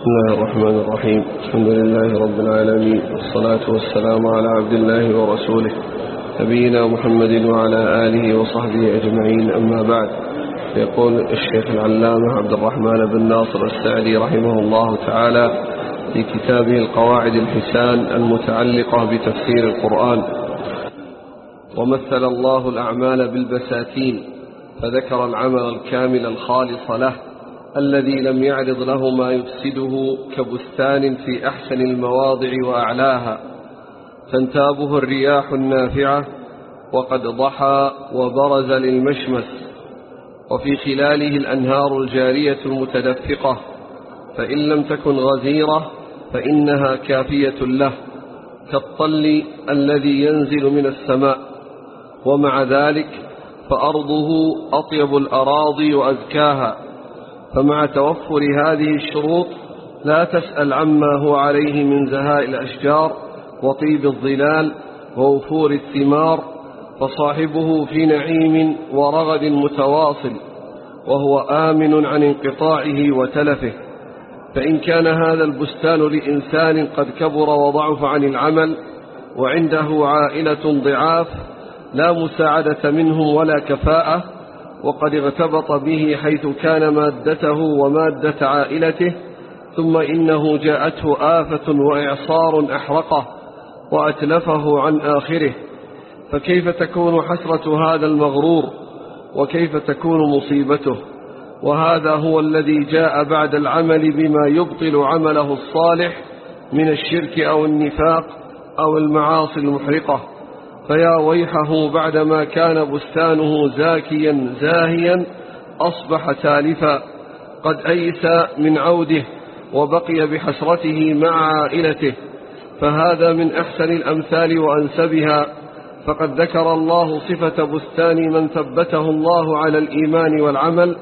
بسم الله الرحمن الرحيم. الحمد لله رب العالمين. والصلاة والسلام على عبد الله ورسوله. نبينا محمد وعلى آله وصحبه أجمعين. أما بعد يقول الشيخ العلامة عبد الرحمن بن ناصر السعدي رحمه الله تعالى في كتابه القواعد الحسان المتعلقة بتفسير القرآن. ومثل الله الأعمال بالبساتين فذكر العمل الكامل الخالص له الذي لم يعرض له ما يفسده كبستان في أحسن المواضع وأعلاها تنتابه الرياح النافعة وقد ضحى وبرز للمشمس وفي خلاله الأنهار الجارية المتدفقة فإن لم تكن غزيرة فإنها كافية له كالطل الذي ينزل من السماء ومع ذلك فأرضه أطيب الأراضي وأزكاها. فمع توفر هذه الشروط لا تسأل عما هو عليه من زهاء الأشجار وطيب الظلال ووفور الثمار فصاحبه في نعيم ورغد متواصل وهو آمن عن انقطاعه وتلفه فإن كان هذا البستان لإنسان قد كبر وضعف عن العمل وعنده عائلة ضعاف لا مساعدة منهم ولا كفاءة وقد اغتبط به حيث كان مادته ومادة عائلته ثم إنه جاءته آفة وإعصار أحرقه وأتلفه عن آخره. فكيف تكون حسرة هذا المغرور؟ وكيف تكون مصيبته؟ وهذا هو الذي جاء بعد العمل بما يبطل عمله الصالح من الشرك أو النفاق أو المعاصي المحرقة. فيا ويحه بعدما كان بستانه زاكيا زاهيا أصبح تالفا. قد أيس من عوده وبقي بحسرته مع عائلته. فهذا من أحسن الأمثال وأنسبها. فقد ذكر الله صفة بستان من ثبته الله على الإيمان والعمل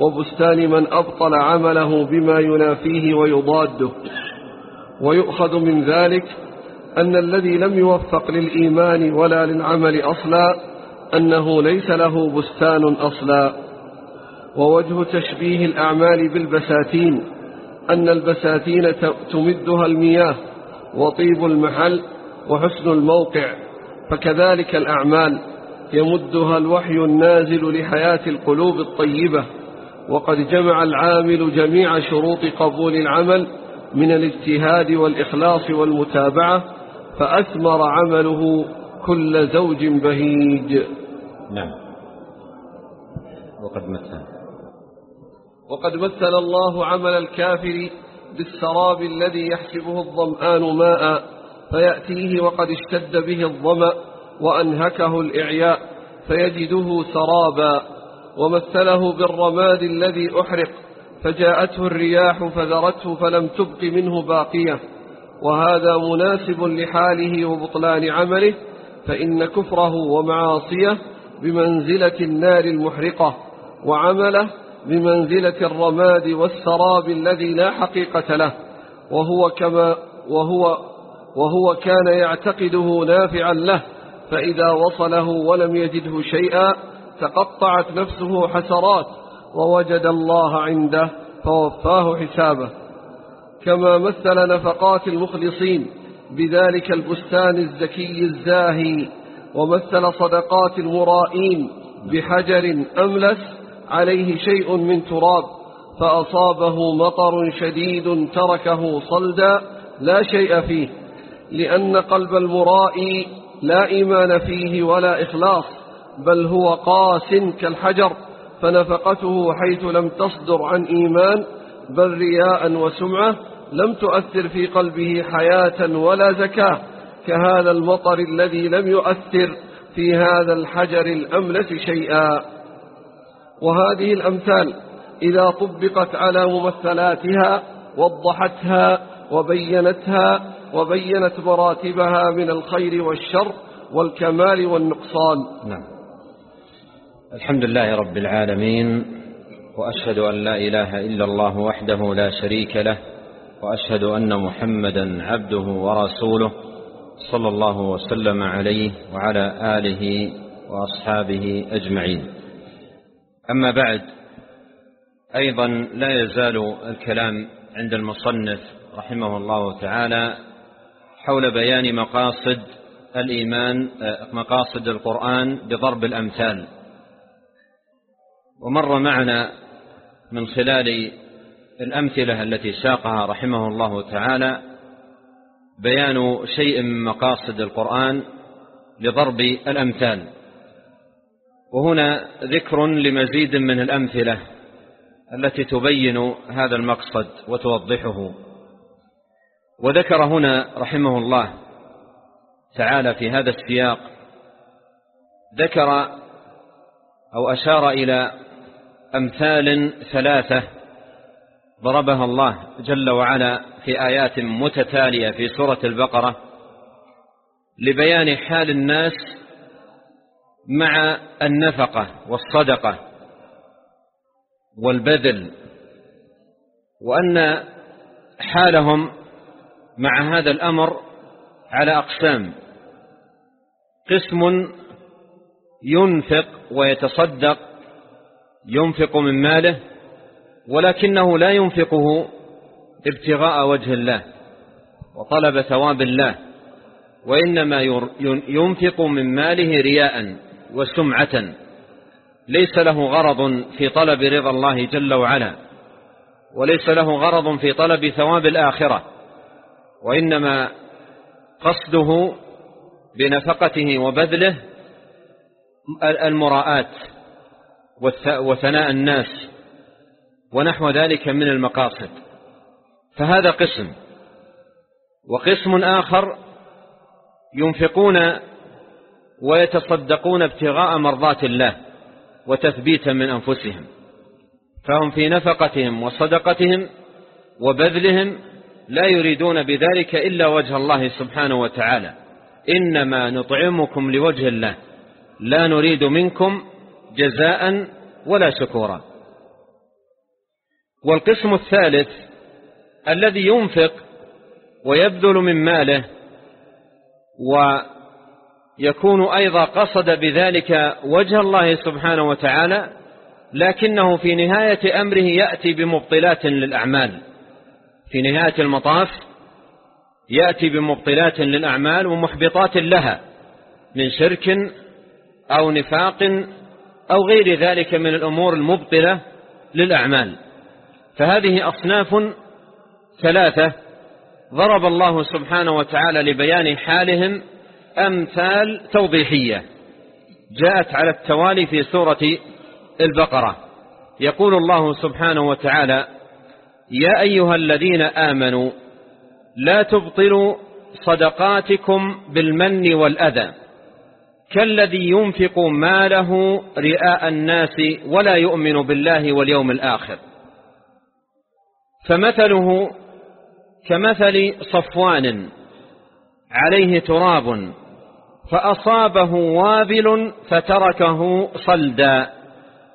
وبستان من أبطل عمله بما ينافيه ويضاده. ويؤخذ من ذلك أن الذي لم يوفق للإيمان ولا للعمل أصلا أنه ليس له بستان أصلا. ووجه تشبيه الأعمال بالبساتين أن البساتين تمدها المياه وطيب المحل وحسن الموقع. فكذلك الأعمال يمدها الوحي النازل لحياة القلوب الطيبة. وقد جمع العامل جميع شروط قبول العمل من الاجتهاد والإخلاص والمتابعة فأثمر عمله كل زوج بهيج. نعم. وقد مثل وقد مثل الله عمل الكافر بالسراب الذي يحسبه الظمآن ماء فيأتيه وقد اشتد به الظمأ وأنهكه الإعياء فيجده سرابا. ومثله بالرماد الذي أحرق فجاءته الرياح فذرته فلم تبق منه باقية. وهذا مناسب لحاله وبطلان عمله فإن كفره ومعاصيه بمنزلة النار المحرقة وعمله بمنزلة الرماد والسراب الذي لا حقيقة له وهو كما وهو وهو كان يعتقده نافعا له فإذا وصله ولم يجده شيئا تقطعت نفسه حسرات ووجد الله عنده فوفاه حسابه. كما مثل نفقات المخلصين بذلك البستان الزكي الزاهي ومثل صدقات المرائين بحجر أملس عليه شيء من تراب فأصابه مطر شديد تركه صلدا لا شيء فيه لأن قلب المرائي لا إيمان فيه ولا إخلاص بل هو قاس كالحجر فنفقته حيث لم تصدر عن إيمان بل رياء وسمعة لم تؤثر في قلبه حياة ولا زكاة كهذا المطر الذي لم يؤثر في هذا الحجر الأملس شيئا. وهذه الأمثال إذا طبقت على ممثلاتها وضحتها وبينتها وبينت مراتبها من الخير والشر والكمال والنقصان. نعم. الحمد لله رب العالمين وأشهد أن لا إله إلا الله وحده لا شريك له وأشهد أن محمدا عبده ورسوله صلى الله وسلم عليه وعلى آله وأصحابه أجمعين. أما بعد أيضا لا يزال الكلام عند المصنف رحمه الله تعالى حول بيان مقاصد الإيمان مقاصد القرآن بضرب الأمثال. ومر معنا من خلال الأمثلة التي ساقها رحمه الله تعالى بيان شيء من مقاصد القرآن لضرب الأمثال. وهنا ذكر لمزيد من الأمثلة التي تبين هذا المقصد وتوضحه. وذكر هنا رحمه الله تعالى في هذا السياق ذكر أو أشار إلى أمثال ثلاثة ضربها الله جل وعلا في آيات متتالية في سورة البقرة لبيان حال الناس مع النفقة والصدقة والبذل وأن حالهم مع هذا الأمر على أقسام. قسم ينفق ويتصدق ينفق من ماله ولكنه لا ينفقه ابتغاء وجه الله وطلب ثواب الله وإنما ينفق من ماله رياء وسمعة ليس له غرض في طلب رضا الله جل وعلا وليس له غرض في طلب ثواب الآخرة وإنما قصده بنفقته وبذله المراءات وثناء الناس ونحو ذلك من المقاصد. فهذا قسم. وقسم آخر ينفقون ويتصدقون ابتغاء مرضات الله وتثبيتا من أنفسهم. فهم في نفقتهم وصدقتهم وبذلهم لا يريدون بذلك إلا وجه الله سبحانه وتعالى. إنما نطعمكم لوجه الله. لا نريد منكم جزاء ولا شكورا. والقسم الثالث الذي ينفق ويبذل من ماله ويكون أيضا قصد بذلك وجه الله سبحانه وتعالى لكنه في نهاية أمره يأتي بمبطلات للأعمال. في نهاية المطاف يأتي بمبطلات للأعمال ومحبطات لها من شرك أو نفاق أو غير ذلك من الأمور المبطلة للأعمال. فهذه أصناف ثلاثة ضرب الله سبحانه وتعالى لبيان حالهم أمثال توضيحية. جاءت على التوالي في سورة البقرة. يقول الله سبحانه وتعالى يا أيها الذين آمنوا لا تبطلوا صدقاتكم بالمن والأذى. كالذي ينفق ماله رئاء الناس ولا يؤمن بالله واليوم الآخر. فمثله كمثل صفوان عليه تراب فأصابه وابل فتركه صلدا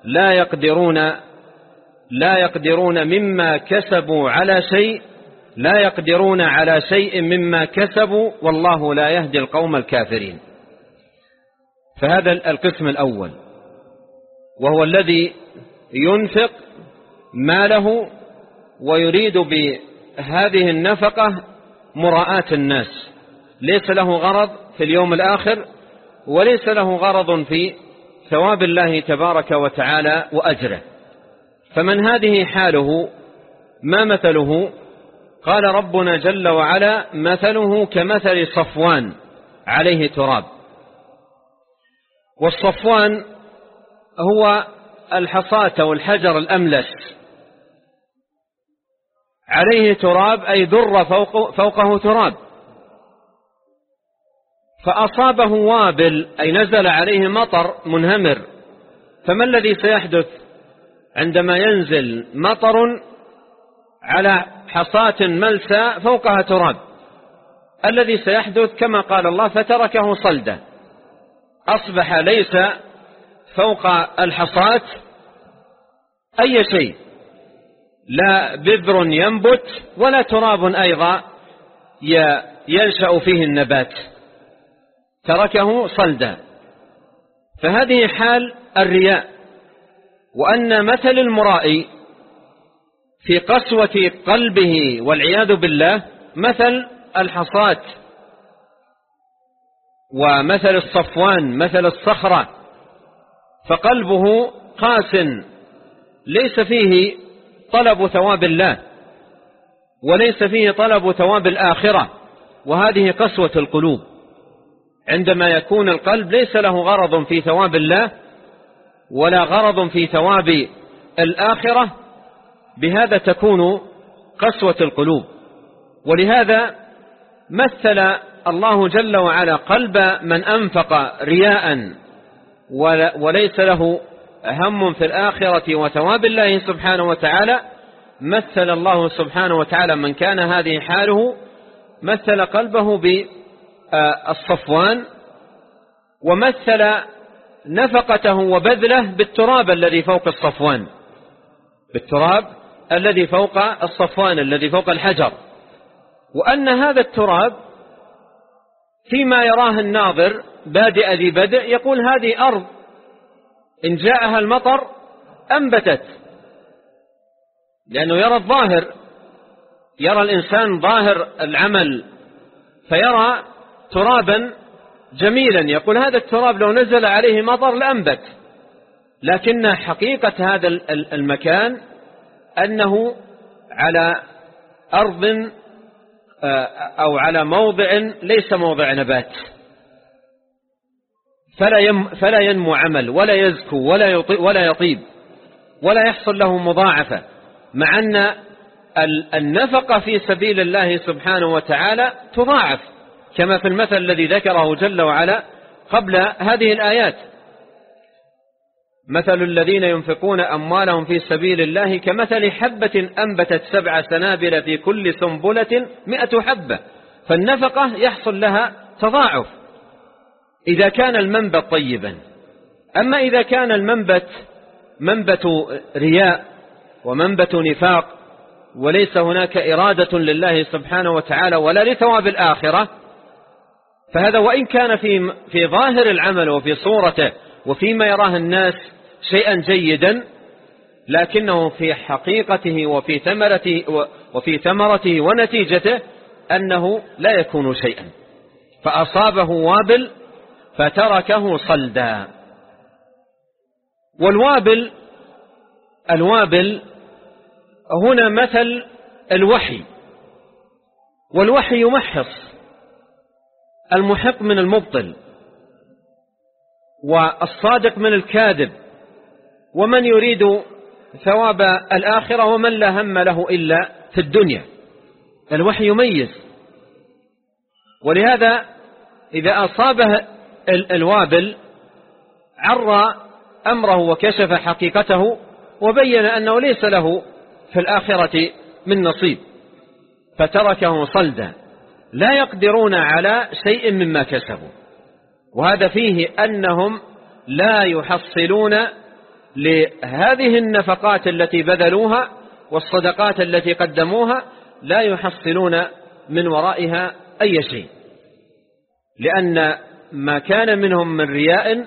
لا يقدرون لا يقدرون مما كسبوا على شيء لا يقدرون على شيء مما كسبوا والله لا يهدي القوم الكافرين. فهذا القسم الأول. وهو الذي ينفق ماله ويريد بهذه النفقة مراءاة الناس. ليس له غرض في اليوم الآخر وليس له غرض في ثواب الله تبارك وتعالى وأجره. فمن هذه حاله ما مثله؟ قال ربنا جل وعلا مثله كمثل صفوان عليه تراب. والصفوان هو الحصاة والحجر الأملس. عليه تراب أي در فوق فوقه تراب. فأصابه وابل أي نزل عليه مطر منهمر. فما الذي سيحدث؟ عندما ينزل مطر على حصاة ملسى فوقها تراب. الذي سيحدث كما قال الله فتركه صلدا. أصبح ليس فوق الحصاة أي شيء. لا بذر ينبت ولا تراب أيضا ينشأ فيه النبات. تركه صلدا. فهذه حال الرياء. وأن مثل المرائي في قسوة قلبه والعياذ بالله مثل الحصاة ومثل الصفوان مثل الصخرة. فقلبه قاس ليس فيه طلب ثواب الله وليس فيه طلب ثواب الآخرة وهذه قسوة القلوب. عندما يكون القلب ليس له غرض في ثواب الله ولا غرض في ثواب الآخرة بهذا تكون قسوة القلوب. ولهذا مثل الله جل وعلا قلب من أنفق رياء وليس له هم في الآخرة وثواب الله سبحانه وتعالى مثل الله سبحانه وتعالى من كان هذه حاله مثل قلبه بالصفوان ومثل نفقته وبذله بالتراب الذي فوق الصفوان. بالتراب الذي فوق الصفوان الذي فوق الحجر. وأن هذا التراب فيما يراه الناظر بادئ ذي بدء يقول هذه أرض إن جاءها المطر أنبتت. لأنه يرى الظاهر يرى الإنسان ظاهر العمل فيرى ترابا جميلا. يقول هذا التراب لو نزل عليه مطر لأنبت. لكن حقيقة هذا المكان أنه على أرض آه، أو على موضع ليس موضع نبات. فلا, يم فلا ينمو عمل ولا يزكو ولا, ولا يطيب ولا يحصل له مضاعفة مع أن النفقة في سبيل الله سبحانه وتعالى تضاعف كما في المثل الذي ذكره جل وعلا قبل هذه الآيات. مثل الذين ينفقون أموالهم في سبيل الله كمثل حبة أنبتت سبع سنابل في كل سنبلة مئة حبة فالنفقة يحصل لها تضاعف. إذا كان المنبت طيبا. أما إذا كان المنبت منبت رياء ومنبت نفاق وليس هناك إرادة لله سبحانه وتعالى ولا لثواب الآخرة فهذا وإن كان في, في ظاهر العمل وفي صورته وفيما يراه الناس شيئا جيدا لكنه في حقيقته وفي ثمرته, وفي ثمرته ونتيجته أنه لا يكون شيئا. فأصابه وابل فتركه صلدا. والوابل الوابل هنا مثل الوحي. والوحي يمحص المحق من المبطل. والصادق من الكاذب. ومن يريد ثواب الآخرة ومن لا هم له إلا في الدنيا. الوحي يميز. ولهذا إذا أصابه الوابل عرى أمره وكشف حقيقته وبين أنه ليس له في الآخرة من نصيب فتركه صلدا لا يقدرون على شيء مما كسبوا وهذا فيه أنهم لا يحصلون لهذه النفقات التي بذلوها والصدقات التي قدموها لا يحصلون من ورائها أي شيء لأن ما كان منهم من رياء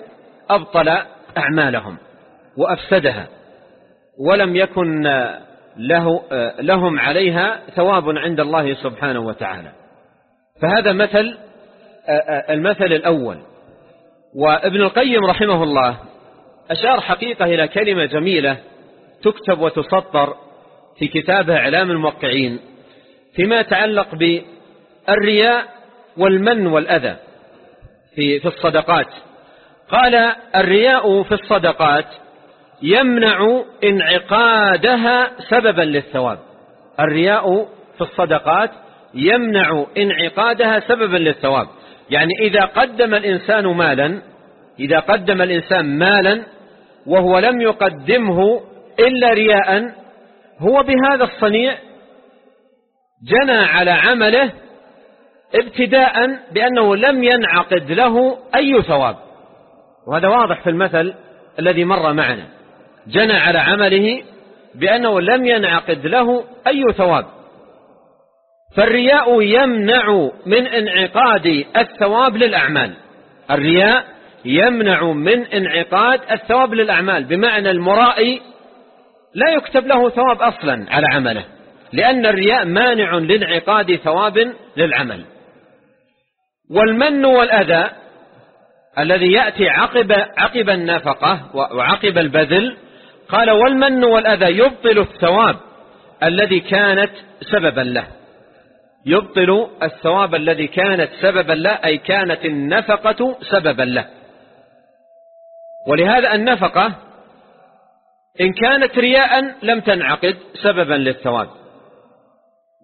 أبطل أعمالهم وأفسدها ولم يكن له لهم عليها ثواب عند الله سبحانه وتعالى. فهذا مثل المثل الأول. وابن القيم رحمه الله أشار حقيقة إلى كلمة جميلة تكتب وتسطر في كتابه إعلام الموقعين فيما يتعلق بالرياء والمن والأذى. في, في الصدقات. قال الرياء في الصدقات يمنع انعقادها سببا للثواب. الرياء في الصدقات يمنع انعقادها سببا للثواب. يعني إذا قدم الإنسان مالا إذا قدم الإنسان مالا وهو لم يقدمه إلا رياء هو بهذا الصنيع جنى على عمله ابتداء بأنه لم ينعقد له أي ثواب. وهذا واضح في المثل الذي مر معنا. جنى على عمله بأنه لم ينعقد له أي ثواب. فالرياء يمنع من انعقاد الثواب للأعمال. الرياء يمنع من انعقاد الثواب للأعمال بمعنى المرائي لا يكتب له ثواب أصلا على عمله لأن الرياء مانع لانعقاد ثواب للعمل. والمن والأذى الذي يأتي عقب, عقب النفقة وعقب البذل قال والمن والأذى يبطل الثواب الذي كانت سببا له. يبطل الثواب الذي كانت سببا له أي كانت النفقة سببا له. ولهذا النفقة إن كانت رياء لم تنعقد سببا للثواب.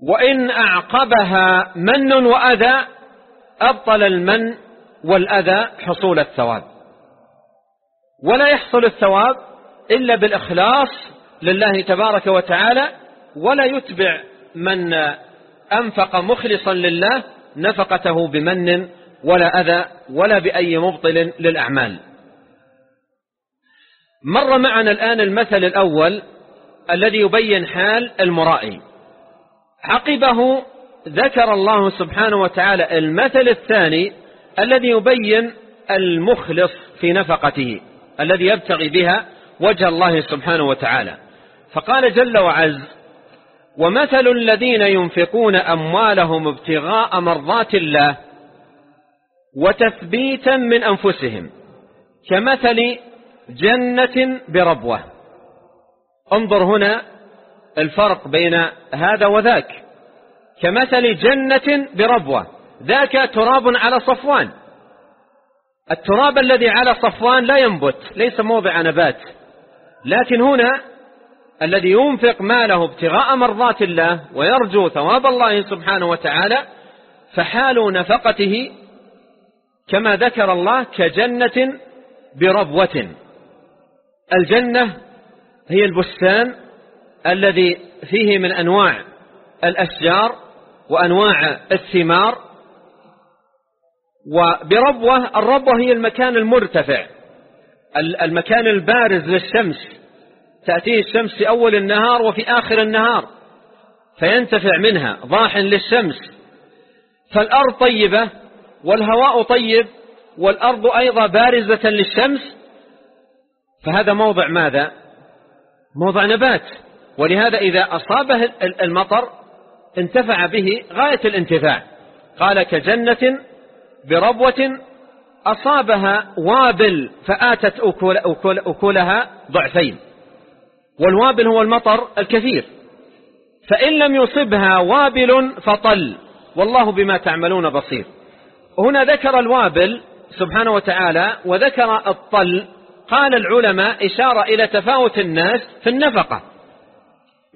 وإن أعقبها من وأذى أبطل المن والأذى حصول الثواب. ولا يحصل الثواب إلا بالإخلاص لله تبارك وتعالى ولا يتبع من أنفق مخلصا لله نفقته بمن ولا أذى ولا بأي مبطل للأعمال. مر معنا الآن المثل الأول الذي يبين حال المرائي. عقبه ذكر الله سبحانه وتعالى المثل الثاني الذي يبين المخلص في نفقته الذي يبتغي بها وجه الله سبحانه وتعالى. فقال جل وعز ومثل الذين ينفقون أموالهم ابتغاء مرضات الله وتثبيتا من أنفسهم كمثل جنة بربوة. انظر هنا الفرق بين هذا وذاك. كمثل جنة بربوة. ذاك تراب على صفوان. التراب الذي على صفوان لا ينبت ليس موضع نبات. لكن هنا الذي ينفق ماله ابتغاء مرضات الله ويرجو ثواب الله سبحانه وتعالى فحال نفقته كما ذكر الله كجنة بربوة. الجنة هي البستان الذي فيه من أنواع الأشجار وأنواع الثمار وبربوة الربوة هي المكان المرتفع المكان البارز للشمس. تأتيه الشمس في أول النهار وفي آخر النهار فينتفع منها ضاح للشمس. فالأرض طيبة والهواء طيب والأرض أيضا بارزة للشمس. فهذا موضع ماذا؟ موضع نبات. ولهذا إذا أصابه المطر انتفع به غاية الانتفاع. قال كجنة بربوة أصابها وابل فآتت أكل أكل أكلها ضعفين. والوابل هو المطر الكثير. فإن لم يصبها وابل فطل. والله بما تعملون بصير. هنا ذكر الوابل سبحانه وتعالى وذكر الطل. قال العلماء إشارة إلى تفاوت الناس في النفقة.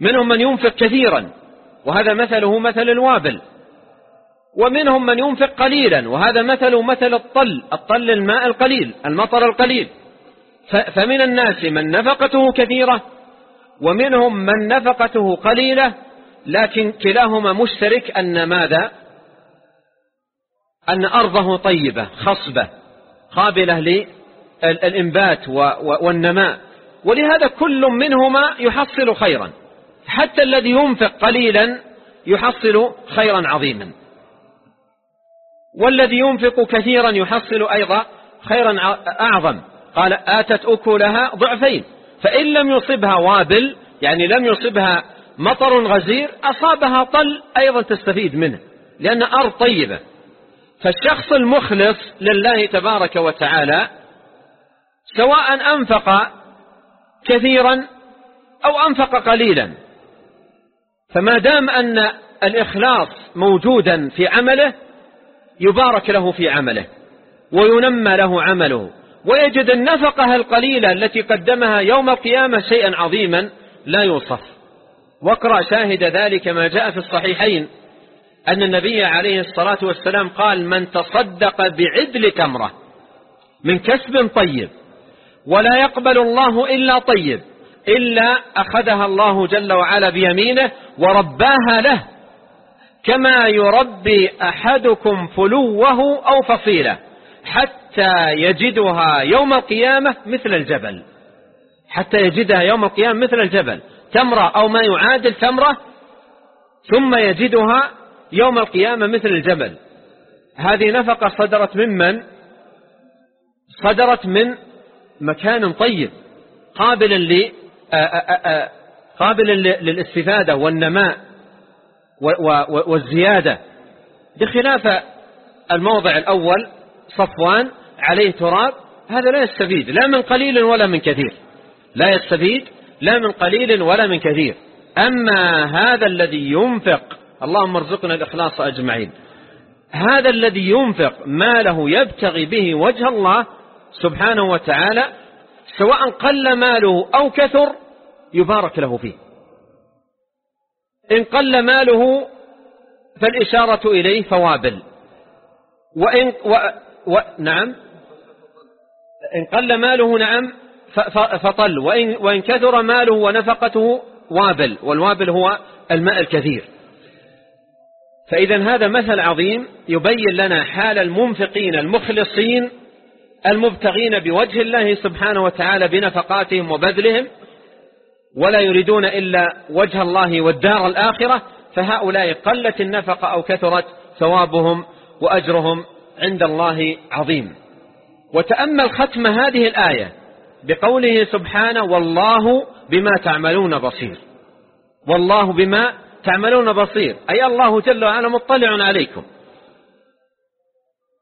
منهم من ينفق كثيرا. وهذا مثله مثل الوابل. ومنهم من ينفق قليلا وهذا مثل مثل الطل الطل الماء القليل المطر القليل. فمن الناس من نفقته كثيرة ومنهم من نفقته قليلة لكن كلاهما مشترك أن ماذا؟ أن أرضه طيبة خصبة قابلة للإنبات والنماء. ولهذا كل منهما يحصل خيرا. حتى الذي ينفق قليلا يحصل خيرا عظيما. والذي ينفق كثيرا يحصل أيضا خيرا أعظم. قال آتت أكلها ضعفين. فإن لم يصبها وابل يعني لم يصبها مطر غزير أصابها طل أيضا تستفيد منه لأن أرض طيبة. فالشخص المخلص لله تبارك وتعالى سواء أنفق كثيرا أو أنفق قليلا فما دام أن الإخلاص موجودا في عمله يبارك له في عمله وينمى له عمله ويجد النفقة القليلة التي قدمها يوم القيامة شيئا عظيما لا يوصف. واقرأ شاهد ذلك ما جاء في الصحيحين أن النبي عليه الصلاة والسلام قال من تصدق بعدل تمرة من كسب طيب ولا يقبل الله إلا طيب إلا أخذها الله جل وعلا بيمينه ورباها له. كما يربي أحدكم فلوه أو فصيلة حتى يجدها يوم القيامة مثل الجبل. حتى يجدها يوم القيامة مثل الجبل. تمرة أو ما يعادل تمرة ثم يجدها يوم القيامة مثل الجبل. هذه نفقة صدرت ممن صدرت من مكان طيب قابل قابل للاستفادة والنماء والزيادة. بخلاف الموضع الأول صفوان عليه تراب هذا لا يستفيد لا من قليل ولا من كثير. لا يستفيد لا من قليل ولا من كثير. أما هذا الذي ينفق اللهم ارزقنا الإخلاص أجمعين. هذا الذي ينفق ماله يبتغي به وجه الله سبحانه وتعالى سواء قل ماله أو كثر يبارك له فيه. إن قل ماله فالإشارة إليه فوابل. وإن و و نعم. إن قل ماله نعم فطل. وإن, وإن كثر ماله ونفقته وابل. والوابل هو الماء الكثير. فإذا هذا مثل عظيم يبين لنا حال المنفقين المخلصين المبتغين بوجه الله سبحانه وتعالى بنفقاتهم وبذلهم ولا يريدون إلا وجه الله والدار الآخرة فهؤلاء قلت النفقة أو كثرت ثوابهم وأجرهم عند الله عظيم. وتأمل ختم هذه الآية بقوله سبحانه والله بما تعملون بصير والله بما تعملون بصير. أي الله جل وعلا مطلع عليكم.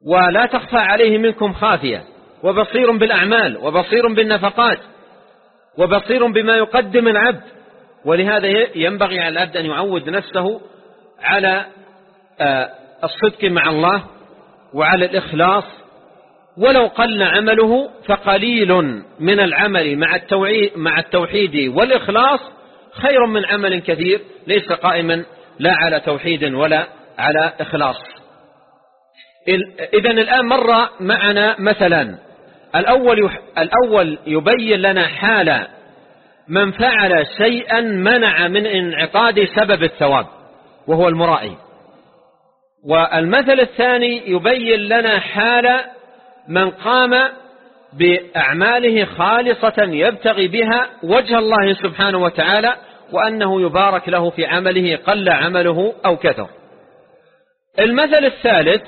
ولا تخفى عليه منكم خافية وبصير بالأعمال وبصير بالنفقات وبصير بما يقدم العبد. ولهذا ينبغي على العبد أن يعود نفسه على آه، الصدق مع الله وعلى الإخلاص. ولو قل عمله فقليل من العمل مع التوحيد والإخلاص خير من عمل كثير ليس قائما لا على توحيد ولا على إخلاص. إذن الآن مر معنا مثلا الأول, الأول يبين لنا حال من فعل شيئا منع من انعقاد سبب الثواب وهو المرائي. والمثل الثاني يبين لنا حال من قام بأعماله خالصة يبتغي بها وجه الله سبحانه وتعالى وأنه يبارك له في عمله قل عمله أو كثر. المثل الثالث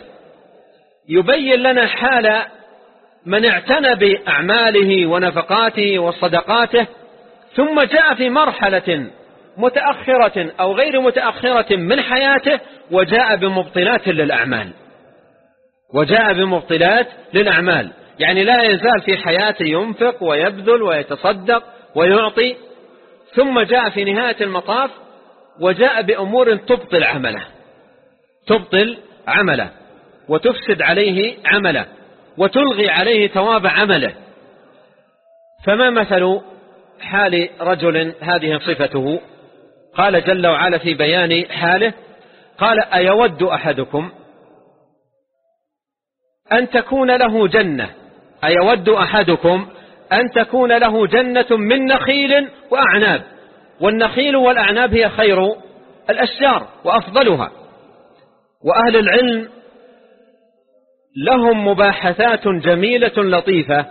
يبين لنا حال من اعتنى بأعماله ونفقاته وصدقاته ثم جاء في مرحلة متأخرة أو غير متأخرة من حياته وجاء بمبطلات للأعمال. وجاء بمبطلات للأعمال. يعني لا يزال في حياته ينفق ويبذل ويتصدق ويعطي ثم جاء في نهاية المطاف وجاء بأمور تبطل عمله. تبطل عمله. وتفسد عليه عمله وتلغي عليه ثواب عمله. فما مثل حال رجل هذه صفته؟ قال جل وعلا في بيان حاله قال أيود أحدكم أن تكون له جنة؟ أيود أحدكم أن تكون له جنة من نخيل وأعناب؟ والنخيل والأعناب هي خير الأشجار وأفضلها. وأهل العلم لهم مباحثات جميلة لطيفة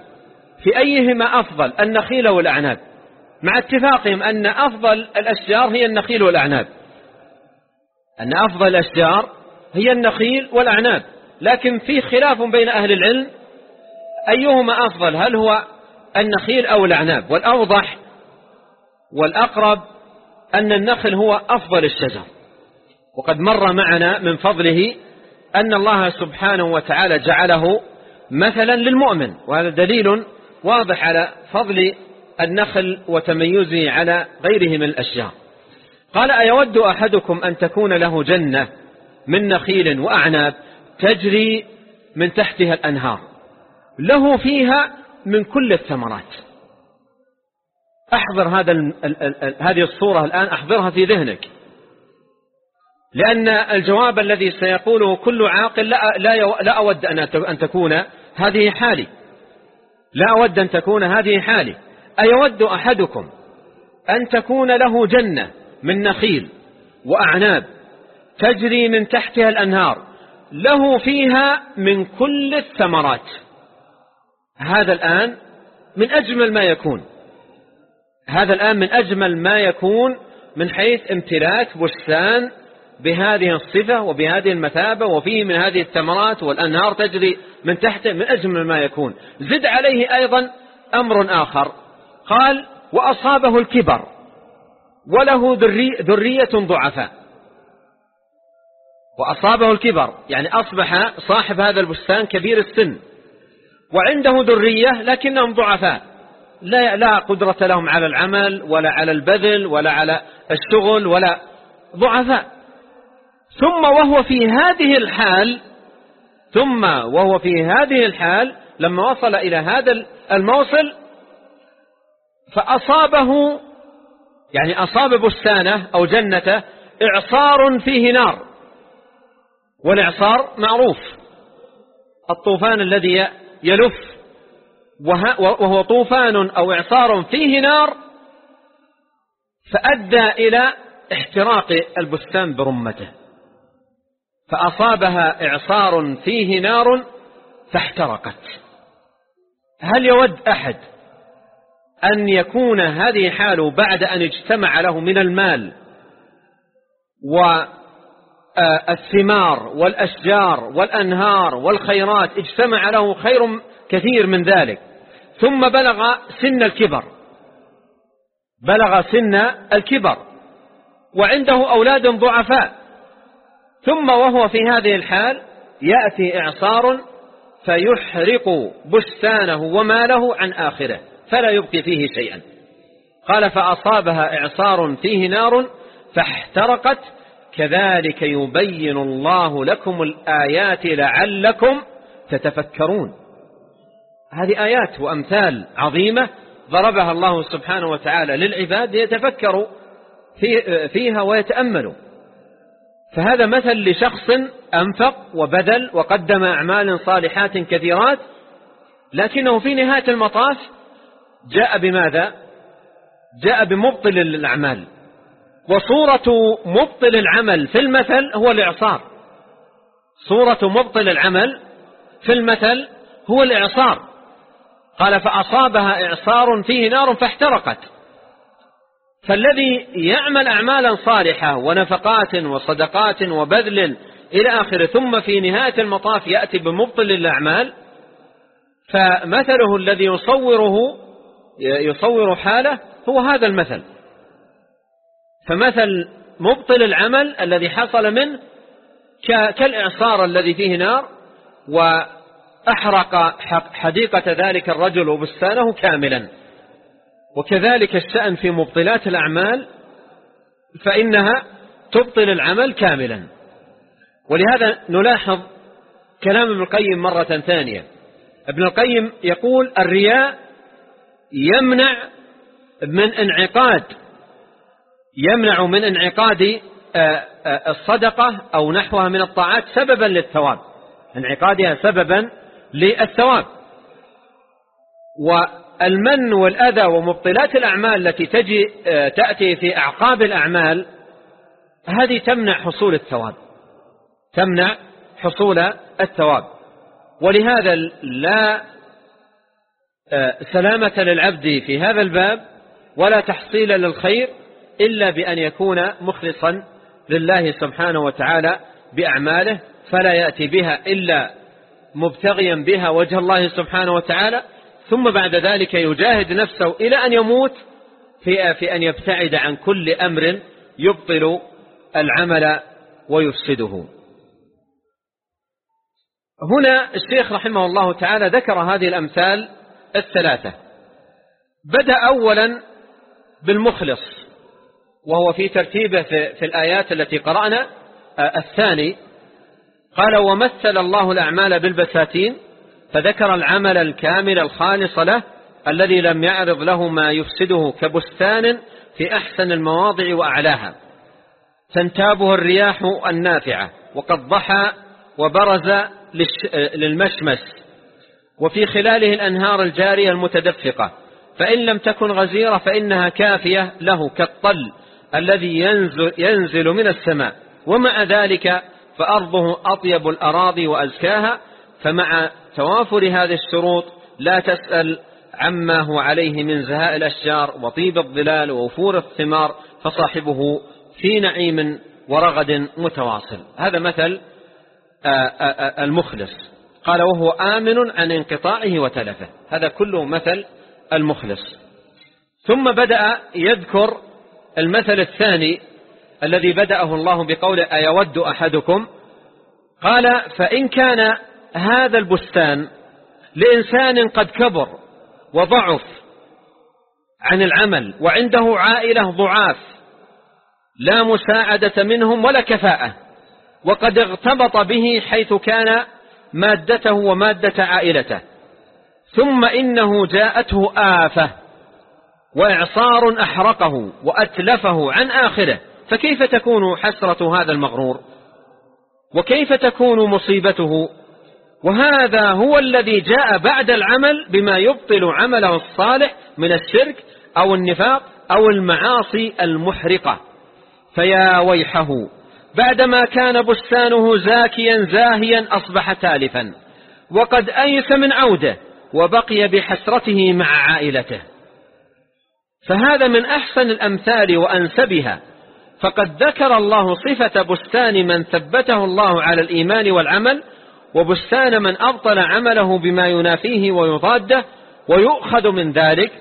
في أيهما أفضل النخيل والأعناب. مع اتفاقهم أن أفضل الأشجار هي النخيل والأعناب. أن أفضل الأشجار هي النخيل والأعناب. لكن في خلاف بين أهل العلم أيهما أفضل هل هو النخيل أو الأعناب؟ والأوضح والأقرب أن النخل هو أفضل الشجر. وقد مر معنا من فضله أن الله سبحانه وتعالى جعله مثلا للمؤمن وهذا دليل واضح على فضل النخل وتميزه على غيره من الأشجار. قال أيود أحدكم أن تكون له جنة من نخيل وأعناب تجري من تحتها الأنهار له فيها من كل الثمرات. أحضر هذا هذه الصورة الآن أحضرها في ذهنك. لأن الجواب الذي سيقوله كل عاقل لا, لا, لا أود أن تكون هذه حالي. لا أود أن تكون هذه حالي. أيود أحدكم أن تكون له جنة من نخيل وأعناب تجري من تحتها الأنهار له فيها من كل الثمرات. هذا الآن من أجمل ما يكون. هذا الآن من أجمل ما يكون من حيث امتلاك بستان بهذه الصفة وبهذه المثابة وفيه من هذه الثمرات والأنهار تجري من تحته من أجمل ما يكون. زد عليه أيضا أمر آخر. قال وأصابه الكبر وله ذرية ضعفاء. وأصابه الكبر يعني أصبح صاحب هذا البستان كبير السن. وعنده ذرية لكنهم ضعفاء. لا, لا قدرة لهم على العمل ولا على البذل ولا على الشغل ولا ضعفاء. ثم وهو في هذه الحال ثم وهو في هذه الحال لما وصل إلى هذا الموصل فأصابه يعني أصاب بستانه أو جنته إعصار فيه نار. والإعصار معروف. الطوفان الذي يلف وهو طوفان أو إعصار فيه نار فأدى إلى احتراق البستان برمته. فأصابها إعصار فيه نار فاحترقت. هل يود أحد أن يكون هذه حاله بعد أن اجتمع له من المال والثمار والأشجار والأنهار والخيرات؟ اجتمع له خير كثير من ذلك. ثم بلغ سن الكبر. بلغ سن الكبر. وعنده أولاد ضعفاء. ثم وهو في هذه الحال يأتي إعصار فيحرق بستانه وماله عن آخره فلا يبقي فيه شيئا. قال فأصابها إعصار فيه نار فاحترقت. كذلك يبين الله لكم الآيات لعلكم تتفكرون. هذه آيات وأمثال عظيمة ضربها الله سبحانه وتعالى للعباد ليتفكروا فيها ويتأملوا. فهذا مثل لشخص أنفق وبذل وقدم أعمال صالحات كثيرات لكنه في نهاية المطاف جاء بماذا؟ جاء بمبطل للأعمال وصورة مبطل العمل في المثل هو الإعصار. صورة مبطل العمل في المثل هو الإعصار. قال فأصابها إعصار فيه نار فاحترقت. فالذي يعمل أعمالا صالحة ونفقات وصدقات وبذل إلى آخره ثم في نهاية المطاف يأتي بمبطل الأعمال فمثله الذي يصوره يصور حاله هو هذا المثل. فمثل مبطل العمل الذي حصل منه كالإعصار الذي فيه نار وأحرق حديقة ذلك الرجل وبستانه كاملا. وكذلك الشأن في مبطلات الأعمال فإنها تبطل العمل كاملا. ولهذا نلاحظ كلام ابن القيم مرة ثانية. ابن القيم يقول الرياء يمنع من انعقاد يمنع من انعقاد آه، آه، الصدقة أو نحوها من الطاعات سببا للثواب. انعقادها سببا للثواب. والمن والأذى ومبطلات الأعمال التي تجي آه، تأتي في أعقاب الأعمال هذه تمنع حصول الثواب. تمنع حصول الثواب. ولهذا لا سلامة للعبد في هذا الباب ولا تحصيل للخير إلا بأن يكون مخلصا لله سبحانه وتعالى بأعماله فلا يأتي بها إلا مبتغيا بها وجه الله سبحانه وتعالى. ثم بعد ذلك يجاهد نفسه إلى أن يموت في, في أن يبتعد عن كل أمر يبطل العمل ويفسده. هنا الشيخ رحمه الله تعالى ذكر هذه الأمثال الثلاثة. بدأ أولا بالمخلص وهو في ترتيبه في الآيات التي قرأنا آه، الثاني. قال ومثل الله الأعمال بالبساتين فذكر العمل الكامل الخالص له الذي لم يعرض له ما يفسده كبستان في أحسن المواضع وأعلاها. تنتابه الرياح النافعة وقد ضحى وبرز للمشمس. وفي خلاله الأنهار الجارية المتدفقة فإن لم تكن غزيرة فإنها كافية له كالطل الذي ينزل, ينزل من السماء. ومع ذلك فأرضه أطيب الأراضي وأزكاها فمع توافر هذه الشروط لا تسأل عما هو عليه من زهاء الأشجار وطيب الظلال ووفور الثمار فصاحبه في نعيم ورغد متواصل. هذا مثل آه، آه، آه، المخلص. قال وهو آمن عن انقطاعه وتلفه. هذا كله مثل المخلص. ثم بدأ يذكر المثل الثاني الذي بدأه الله بقوله أيود أحدكم؟ قال فإن كان هذا البستان لإنسان قد كبر وضعف عن العمل وعنده عائلة ضعاف لا مساعدة منهم ولا كفاءة وقد اغتبط به حيث كان مادته ومادة عائلته ثم إنه جاءته آفة وإعصار أحرقه وأتلفه عن آخره فكيف تكون حسرة هذا المغرور؟ وكيف تكون مصيبته؟ وهذا هو الذي جاء بعد العمل بما يبطل عمله الصالح من الشرك أو النفاق أو المعاصي المحرقة. فيا ويحه بعدما كان بستانه زاكيا زاهيا أصبح تالفا وقد أيس من عودة وبقي بحسرته مع عائلته. فهذا من أحسن الأمثال وأنسبها. فقد ذكر الله صفة بستان من ثبته الله على الإيمان والعمل وبستان من أبطل عمله بما ينافيه ويضاده ويؤخذ من ذلك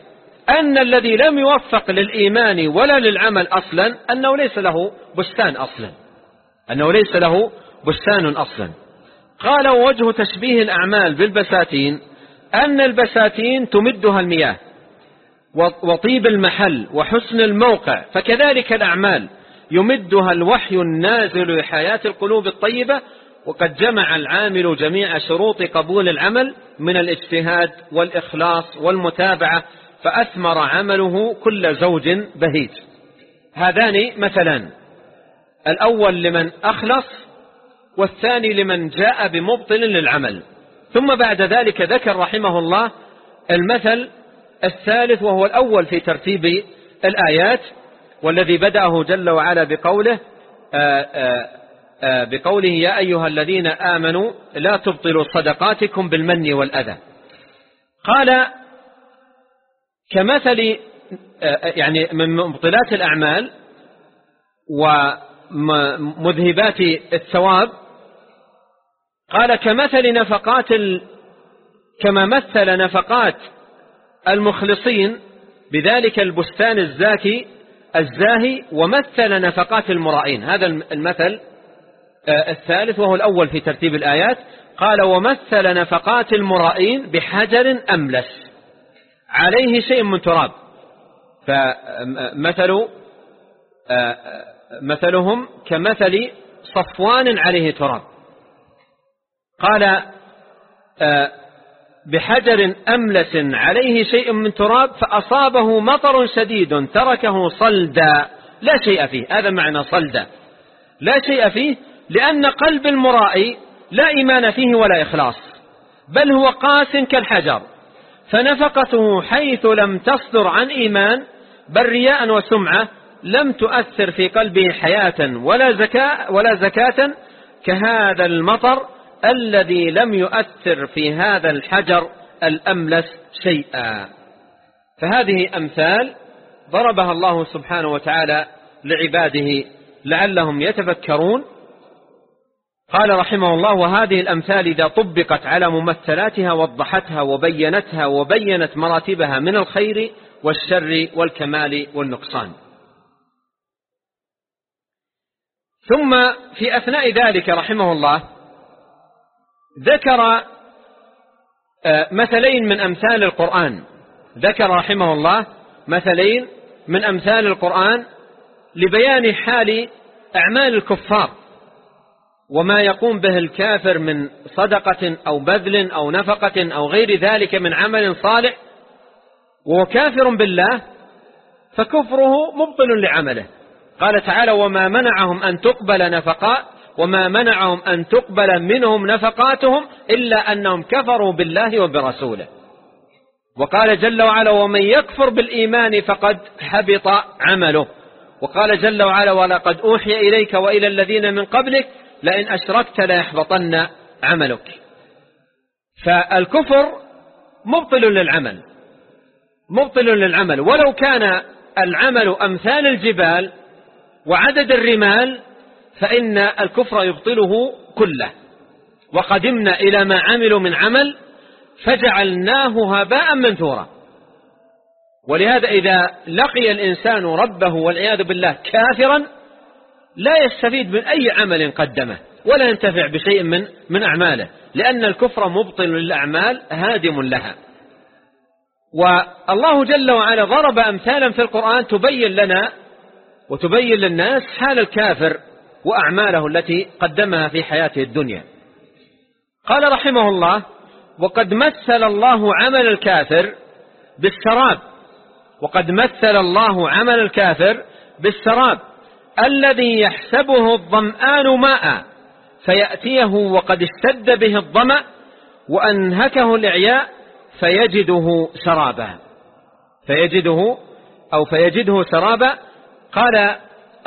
أن الذي لم يوفق للإيمان ولا للعمل أصلا أنه ليس له بستان أصلا. أنه ليس له بستان أصلا. قال وجه تشبيه الأعمال بالبساتين أن البساتين تمدها المياه وطيب المحل وحسن الموقع فكذلك الأعمال يمدها الوحي النازل لحياة القلوب الطيبة وقد جمع العامل جميع شروط قبول العمل من الاجتهاد والإخلاص والمتابعة فأثمر عمله كل زوج بهيج. هذان مثلان الأول لمن أخلص والثاني لمن جاء بمبطل للعمل. ثم بعد ذلك ذكر رحمه الله المثل الثالث وهو الأول في ترتيب الآيات والذي بدأه جل وعلا بقوله آآ آآ آآ بقوله يا أيها الذين آمنوا لا تبطلوا صدقاتكم بالمن والأذى. قال كمثل يعني من مبطلات الأعمال ومذهبات الثواب قال كمثل نفقات ال... كما مثل نفقات المخلصين بذلك البستان الزاكي الزاهي ومثل نفقات المرائين هذا المثل الثالث وهو الأول في ترتيب الآيات قال ومثل نفقات المرائين بحجر أملس. عليه شيء من تراب. فمثل مثلهم كمثل صفوان عليه تراب. قال بحجر أملس عليه شيء من تراب فأصابه مطر شديد تركه صلدا. لا شيء فيه هذا معنى صلدا. لا شيء فيه لأن قلب المرائي لا إيمان فيه ولا إخلاص بل هو قاس كالحجر فنفقته حيث لم تصدر عن إيمان بل رياء وسمعة لم تؤثر في قلبه حياة ولا زكاة, ولا زكاة كهذا المطر الذي لم يؤثر في هذا الحجر الأملس شيئا. فهذه أمثال ضربها الله سبحانه وتعالى لعباده لعلهم يتفكرون. قال رحمه الله وهذه الأمثال إذا طبقت على ممثلاتها وضحتها وبينتها وبينت مراتبها من الخير والشر والكمال والنقصان. ثم في أثناء ذلك رحمه الله ذكر مثلين من أمثال القرآن. ذكر رحمه الله مثلين من أمثال القرآن لبيان حال أعمال الكفار. وما يقوم به الكافر من صدقة أو بذل أو نفقة أو غير ذلك من عمل صالح وهو كافر بالله فكفره مبطل لعمله. قال تعالى وما منعهم أن تقبل نفقات وما منعهم أن تقبل منهم نفقاتهم إلا أنهم كفروا بالله وبرسوله. وقال جل وعلا ومن يكفر بالإيمان فقد حبط عمله. وقال جل وعلا ولقد أوحي إليك وإلى الذين من قبلك لئن أشركت ليحبطن عملك. فالكفر مبطل للعمل مبطل للعمل. ولو كان العمل أمثال الجبال وعدد الرمال فإن الكفر يبطله كله. وقدمنا إلى ما عملوا من عمل فجعلناه هباء منثورا. ولهذا إذا لقي الإنسان ربه والعياذ بالله كافرا لا يستفيد من أي عمل قدمه ولا ينتفع بشيء من من أعماله لأن الكفر مبطل للأعمال هادم لها. والله جل وعلا ضرب أمثالا في القرآن تبين لنا وتبين للناس حال الكافر وأعماله التي قدمها في حياته الدنيا. قال رحمه الله وقد مثل الله عمل الكافر بالسراب وقد مثل الله عمل الكافر بالسراب. الذي يحسبه الظمآن ماء فيأتيه وقد اشتد به الظمأ وأنهكه الإعياء فيجده سرابا. فيجده أو فيجده سرابا. قال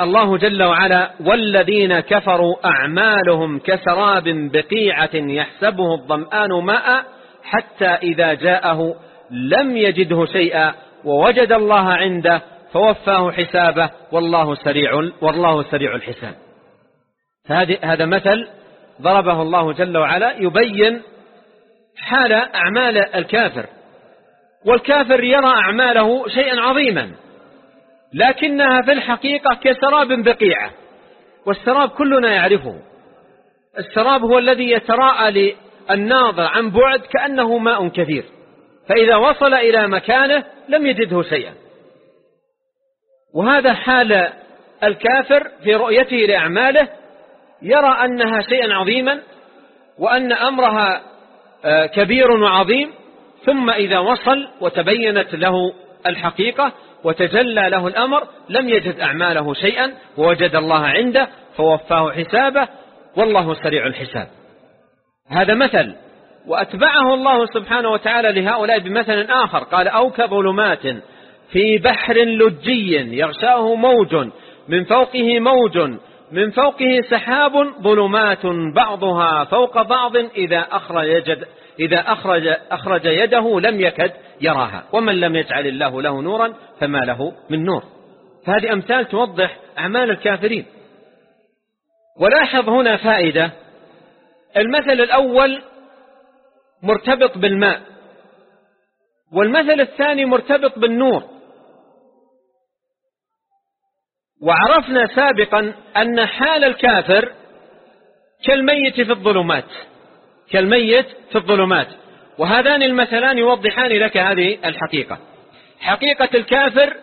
الله جل وعلا والذين كفروا أعمالهم كسراب بقيعة يحسبه الظمآن ماء حتى إذا جاءه لم يجده شيئا ووجد الله عنده فوفاه حسابه والله سريع والله سريع الحساب. هذا مثل ضربه الله جل وعلا يبين حال أعمال الكافر. والكافر يرى أعماله شيئا عظيما لكنها في الحقيقة كسراب بقيعة والسراب كلنا يعرفه. السراب هو الذي يتراءى للناظر عن بعد كأنه ماء كثير فإذا وصل إلى مكانه لم يجده شيئا. وهذا حال الكافر في رؤيته لأعماله يرى أنها شيئا عظيما وأن أمرها آه، كبير وعظيم ثم إذا وصل وتبينت له الحقيقة وتجلى له الأمر لم يجد أعماله شيئا ووجد الله عنده فوفاه حسابه والله سريع الحساب. هذا مثل. وأتبعه الله سبحانه وتعالى لهؤلاء بمثل آخر. قال أو كظلمات في بحر لجي يغشاه موج من فوقه موج من فوقه سحاب ظلمات بعضها فوق بعض إذا أخرج, إذا أخرج, أخرج يده لم يكد يراها. ومن لم يجعل الله له نورا فما له من نور. فهذه أمثال توضح أعمال الكافرين. ولاحظ هنا فائدة. المثل الأول مرتبط بالماء والمثل الثاني مرتبط بالنور. وعرفنا سابقا أن حال الكافر كالميت في الظلمات كالميت في الظلمات. وهذان المثلان يوضحان لك هذه الحقيقة. حقيقة الكافر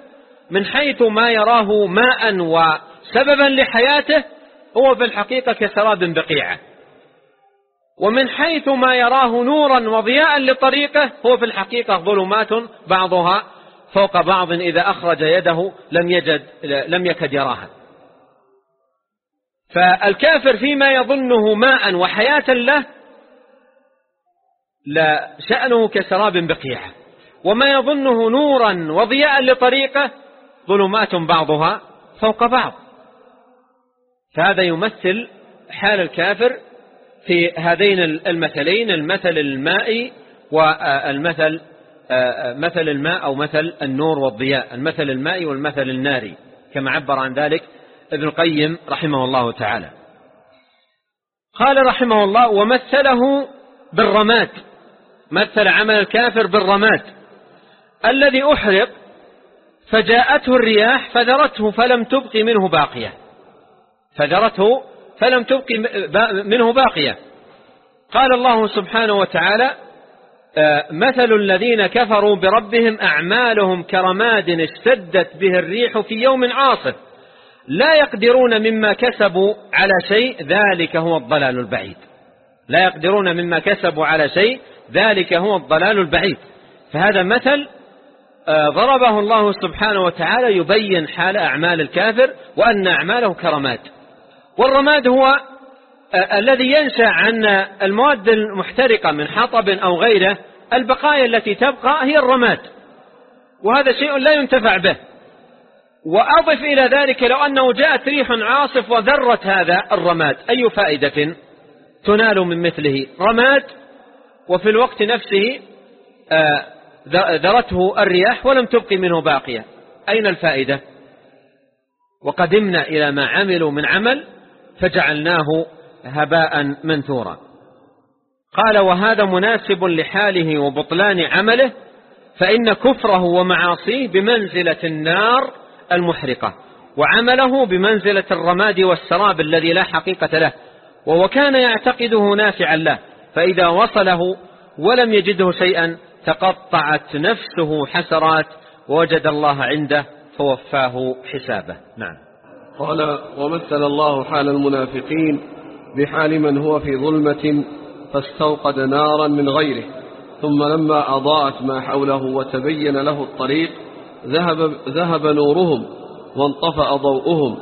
من حيث ما يراه ماء وسببا لحياته هو في الحقيقة كسراب بقيعة. ومن حيث ما يراه نورا وضياء لطريقه هو في الحقيقة ظلمات بعضها فوق بعض إذا أخرج يده لم يجد لم يكد يراها. فالكافر فيما يظنه ماء وحياة له لا شأنه كسراب بقيعة. وما يظنه نورا وضياء لطريقه ظلمات بعضها فوق بعض. فهذا يمثل حال الكافر في هذين المثلين المثل المائي والمثل مثل الماء أو مثل النور والضياء. المثل المائي والمثل الناري كما عبر عن ذلك ابن القيم رحمه الله تعالى. قال رحمه الله ومثله بالرماد. مثل عمل الكافر بالرماد. الذي أحرق فجاءته الرياح فذرته فلم تبق منه باقية. فذرته فلم تبق منه باقية. قال الله سبحانه وتعالى مثل الذين كفروا بربهم أعمالهم كرماد اشتدت به الريح في يوم عاصف. لا يقدرون مما كسبوا على شيء ذلك هو الضلال البعيد. لا يقدرون مما كسبوا على شيء ذلك هو الضلال البعيد. فهذا مثل آه، ضربه الله سبحانه وتعالى يبين حال أعمال الكافر وأن أعماله كرماد. والرماد هو الذي ينشأ عن المواد المحترقة من حطب أو غيره البقايا التي تبقى هي الرماد وهذا شيء لا ينتفع به. وأضف إلى ذلك لو أنه جاءت ريح عاصف وذرت هذا الرماد أي فائدة تنال من مثله؟ رماد وفي الوقت نفسه آه، ذرته الرياح ولم تبق منه باقية. أين الفائدة؟ وقدمنا إلى ما عملوا من عمل فجعلناه هباء منثورا. قال وهذا مناسب لحاله وبطلان عمله فإن كفره ومعاصيه بمنزلة النار المحرقة وعمله بمنزلة الرماد والسراب الذي لا حقيقة له وهو كان يعتقده نافعا له فإذا وصله ولم يجده شيئا تقطعت نفسه حسرات ووجد الله عنده فوفاه حسابه. نعم. قال ومثل الله حال المنافقين بحال من هو في ظلمة فاستوقد نارا من غيره ثم لما أضاءت ما حوله وتبين له الطريق ذهب, ذهب نورهم وانطفأ ضوءهم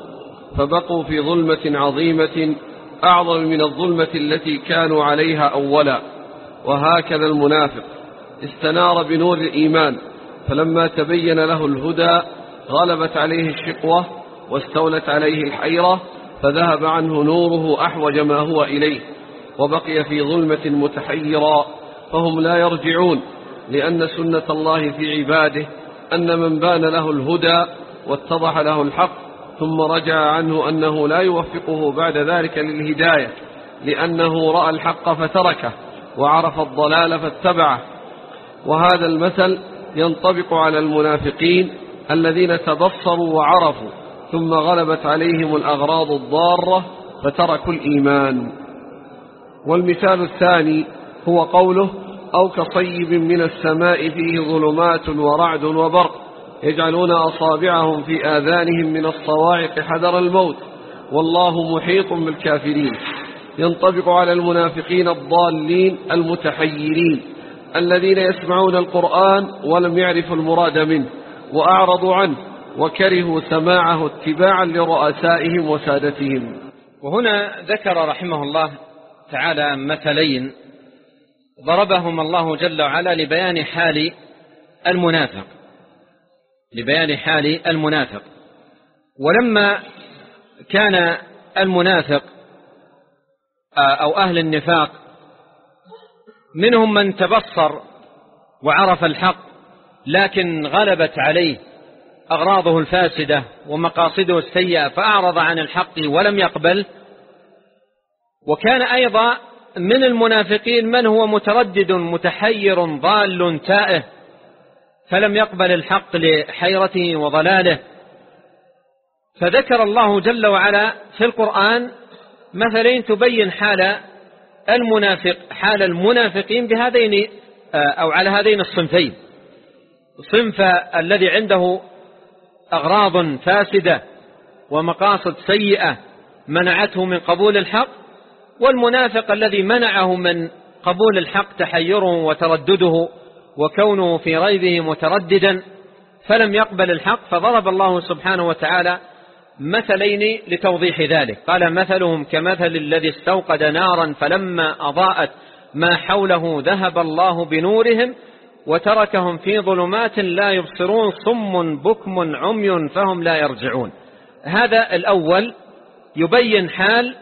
فبقوا في ظلمة عظيمة أعظم من الظلمة التي كانوا عليها أولا. وهكذا المنافق. استنار بنور الإيمان فلما تبين له الهدى غلبت عليه الشقوة واستولت عليه الحيرة فذهب عنه نوره أحوج ما هو إليه وبقي في ظلمة متحيرا فهم لا يرجعون لأن سنة الله في عباده أن من بان له الهدى واتضح له الحق ثم رجع عنه أنه لا يوفقه بعد ذلك للهداية لأنه رأى الحق فتركه وعرف الضلال فاتبعه. وهذا المثل ينطبق على المنافقين الذين تبصروا وعرفوا ثم غلبت عليهم الأغراض الضارة فتركوا الإيمان. والمثال الثاني هو قوله أو كصيب من السماء فيه ظلمات ورعد وبرق يجعلون أصابعهم في آذانهم من الصواعق حذر الموت. والله محيط بالكافرين. ينطبق على المنافقين الضالين المتحيرين الذين يسمعون القرآن ولم يعرفوا المراد منه وأعرضوا عنه وكرهوا سماعه اتباعا لرؤسائهم وسادتهم. وهنا ذكر رحمه الله تعالى مثلين ضربهم الله جل وعلا لبيان حال المنافق. لبيان حال المنافق. ولما كان المنافق أو أهل النفاق منهم من تبصر وعرف الحق لكن غلبت عليه أغراضه الفاسدة ومقاصده السيئة فأعرض عن الحق ولم يقبل. وكان أيضا من المنافقين من هو متردد متحير ضال تائه فلم يقبل الحق لحيرته وضلاله. فذكر الله جل وعلا في القرآن مثلين تبين حال المنافق حال المنافقين بهذين أو على هذين الصنفين. صنف الذي عنده أغراض فاسدة ومقاصد سيئة منعته من قبول الحق والمنافق الذي منعه من قبول الحق تحيره وتردده وكونه في ريبه مترددا فلم يقبل الحق فضرب الله سبحانه وتعالى مثلين لتوضيح ذلك. قال مثلهم كمثل الذي استوقد نارا فلما أضاءت ما حوله ذهب الله بنورهم وتركهم في ظلمات لا يبصرون صم بكم عمي فهم لا يرجعون. هذا الأول يبين حال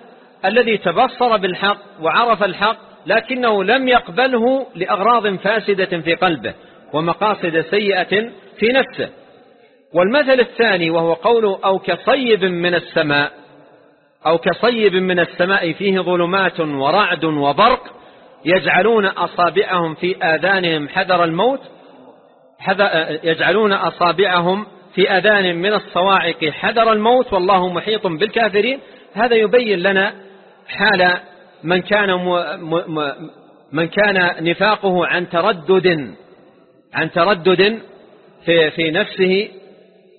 الذي تبصر بالحق وعرف الحق لكنه لم يقبله لأغراض فاسدة في قلبه ومقاصد سيئة في نفسه. والمثل الثاني وهو قوله أو كصيب من السماء أو كصيب من السماء فيه ظلمات ورعد وبرق يجعلون أصابعهم في آذانهم حذر الموت يجعلون أصابعهم في آذان من الصواعق حذر الموت والله محيط بالكافرين. هذا يبين لنا حال من كان من كان نفاقه عن تردد عن تردد في في نفسه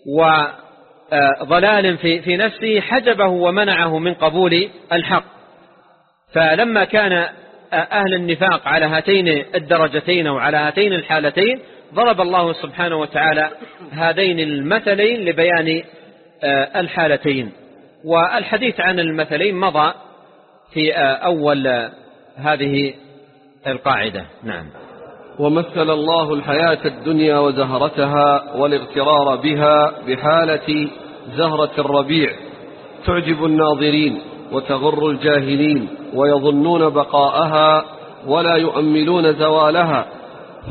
وضلال في في نفسه حجبه ومنعه من قبول الحق. فلما كان أهل النفاق على هاتين الدرجتين وعلى هاتين الحالتين ضرب الله سبحانه وتعالى هذين المثلين لبيان الحالتين. والحديث عن المثلين مضى في أول هذه القاعدة. نعم. ومثل الله الحياة الدنيا وزهرتها والاغترار بها بحالة زهرة الربيع تعجب الناظرين. وتغر الجاهلين ويظنون بقاءها ولا يؤملون زوالها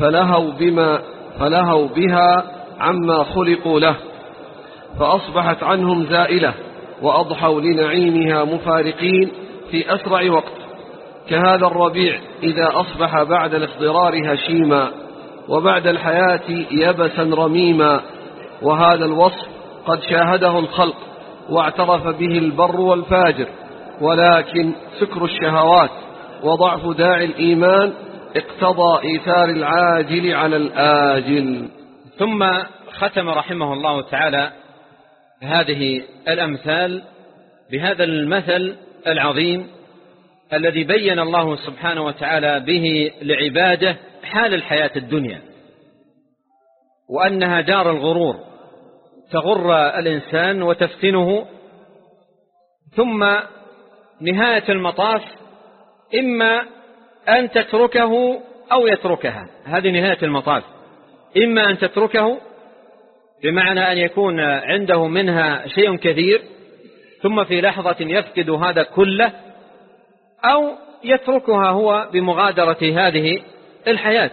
فلهوا بما فلهوا بها عما خلقوا له فأصبحت عنهم زائلة وأضحوا لنعيمها مفارقين في أسرع وقت. كهذا الربيع إذا أصبح بعد الاخضرار هشيما وبعد الحياة يبسا رميما وهذا الوصف قد شاهده الخلق واعترف به البر والفاجر. ولكن سكر الشهوات وضعف داعي الإيمان اقتضى إيثار العاجل على الآجل. ثم ختم رحمه الله تعالى هذه الأمثال بهذا المثل العظيم الذي بين الله سبحانه وتعالى به لعباده حال الحياة الدنيا وأنها دار الغرور تغر الإنسان وتفتنه ثم نهاية المطاف إما أن تتركه أو يتركها. هذه نهاية المطاف. إما أن تتركه بمعنى أن يكون عنده منها شيء كثير ثم في لحظة يفقد هذا كله أو يتركها هو بمغادرة هذه الحياة.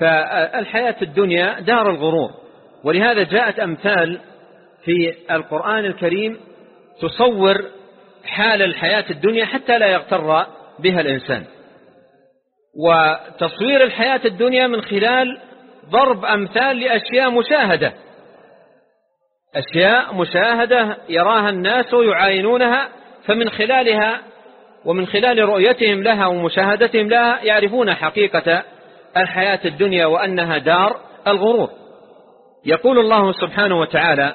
فالحياة الدنيا دار الغرور. ولهذا جاءت أمثال في القرآن الكريم تصور حال الحياة الدنيا حتى لا يغتر بها الإنسان. وتصوير الحياة الدنيا من خلال ضرب أمثال لأشياء مشاهدة. أشياء مشاهدة يراها الناس يعاينونها فمن خلالها ومن خلال رؤيتهم لها ومشاهدتهم لها يعرفون حقيقة الحياة الدنيا وأنها دار الغرور. يقول الله سبحانه وتعالى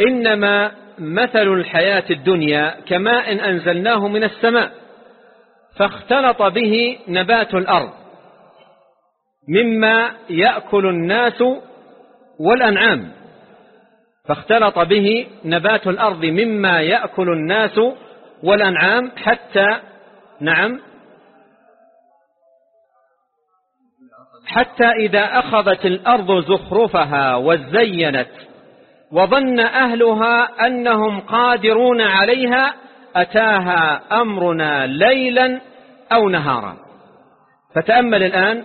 إنما مثل الحياة الدنيا كماء أنزلناه من السماء فاختلط به نبات الأرض مما يأكل الناس والأنعام فاختلط به نبات الأرض مما يأكل الناس والأنعام حتى نعم حتى إذا أخذت الأرض زخرفها وزينت وظن أهلها أنهم قادرون عليها أتاها أمرنا ليلا أو نهارا. فتأمل الآن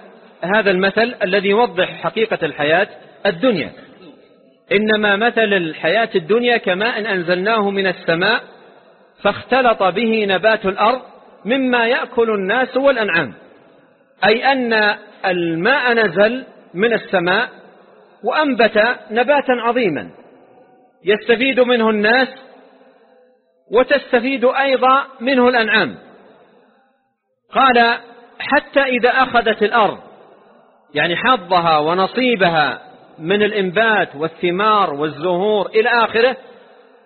هذا المثل الذي يوضح حقيقة الحياة الدنيا. إنما مثل الحياة الدنيا كماء أنزلناه من السماء فاختلط به نبات الأرض مما يأكل الناس والأنعام. أي أن الماء نزل من السماء وأنبت نباتا عظيما. يستفيد منه الناس وتستفيد أيضا منه الأنعام. قال حتى إذا أخذت الأرض يعني حظها ونصيبها من الإنبات والثمار والزهور إلى آخره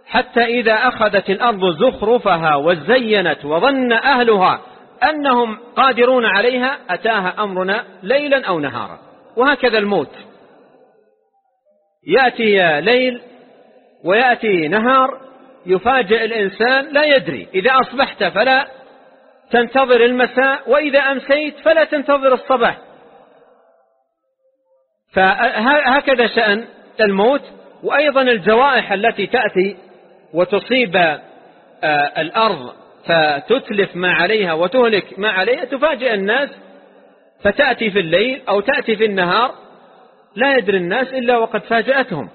حتى إذا أخذت الأرض زخرفها وزينت وظن أهلها أنهم قادرون عليها أتاها أمرنا ليلا أو نهارا. وهكذا الموت. يأتي ليل ويأتي نهار يفاجئ الإنسان لا يدري إذا أصبحت فلا تنتظر المساء وإذا أمسيت فلا تنتظر الصباح. فهكذا شأن الموت وأيضا الجوائح التي تأتي وتصيب آه، الأرض فتتلف ما عليها وتهلك ما عليها تفاجئ الناس فتأتي في الليل أو تأتي في النهار لا يدري الناس إلا وقد فاجأتهم.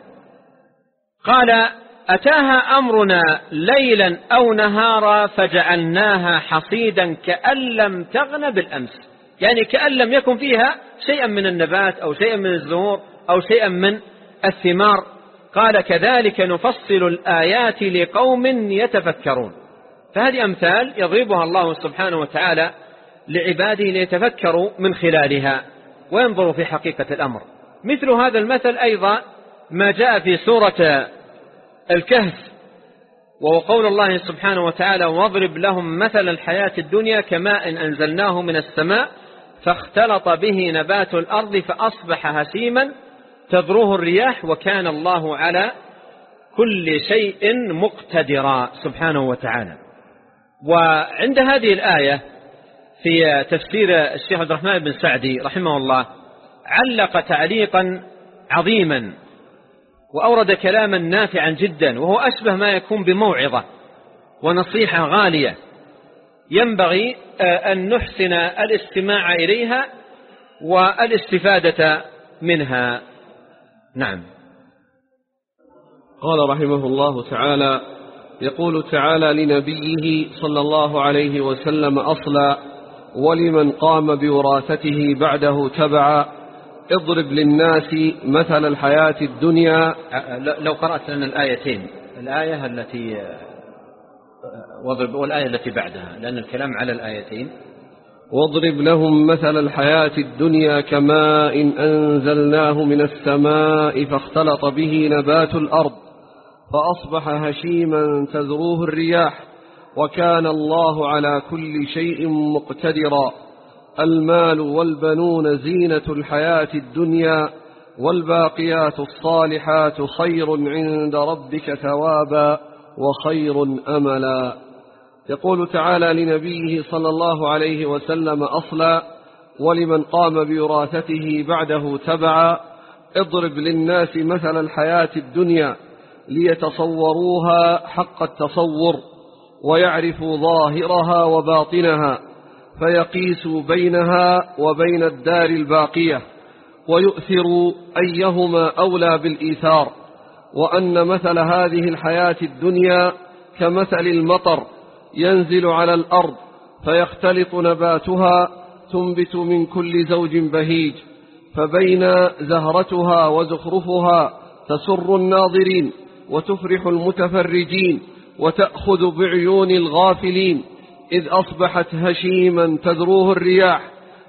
قال أتاها أمرنا ليلا أو نهارا فجعلناها حصيدا كأن لم تغن بالأمس. يعني كأن لم يكن فيها شيئا من النبات أو شيئا من الزهور أو شيئا من الثمار. قال كذلك نفصل الآيات لقوم يتفكرون. فهذه أمثال يضربها الله سبحانه وتعالى لعباده ليتفكروا من خلالها وينظروا في حقيقة الأمر. مثل هذا المثل أيضا ما جاء في سورة الكهف وهو قول الله سبحانه وتعالى واضرب لهم مثل الحياة الدنيا كماء أنزلناه من السماء فاختلط به نبات الأرض فأصبح هسيما تذروه الرياح وكان الله على كل شيء مقتدرا سبحانه وتعالى. وعند هذه الآية في تفسير الشيخ عبد الرحمن بن سعدي رحمه الله علق تعليقا عظيما وأورد كلاما نافعا جدا وهو أشبه ما يكون بموعظة ونصيحة غالية. ينبغي آه، أن نحسن الاستماع إليها والاستفادة منها. نعم. قال رحمه الله تعالى يقول تعالى لنبيه صلى الله عليه وسلم أصلا ولمن قام بوراثته بعده تبعا. اضرب للناس مثل الحياة الدنيا. لو قرأت لنا الآيتين الآية التي واضرب والآية التي بعدها لأن الكلام على الآيتين. واضرب لهم مثل الحياة الدنيا كماء إن أنزلناه من السماء فاختلط به نبات الأرض فأصبح هشيما تذروه الرياح وكان الله على كل شيء مقتدرا. المال والبنون زينة الحياة الدنيا والباقيات الصالحات خير عند ربك ثوابا وخير أملا. يقول تعالى لنبيه صلى الله عليه وسلم أصلا ولمن قام بوراثته بعده تبعا اضرب للناس مثل الحياة الدنيا ليتصوروها حق التصور ويعرفوا ظاهرها وباطنها فيقيسوا بينها وبين الدار الباقية ويؤثروا أيهما أولى بالإيثار وأن مثل هذه الحياة الدنيا كمثل المطر ينزل على الأرض فيختلط نباتها تنبت من كل زوج بهيج فبين زهرتها وزخرفها تسر الناظرين وتفرح المتفرجين وتأخذ بعيون الغافلين. إذ أصبحت هشيما تذروه الرياح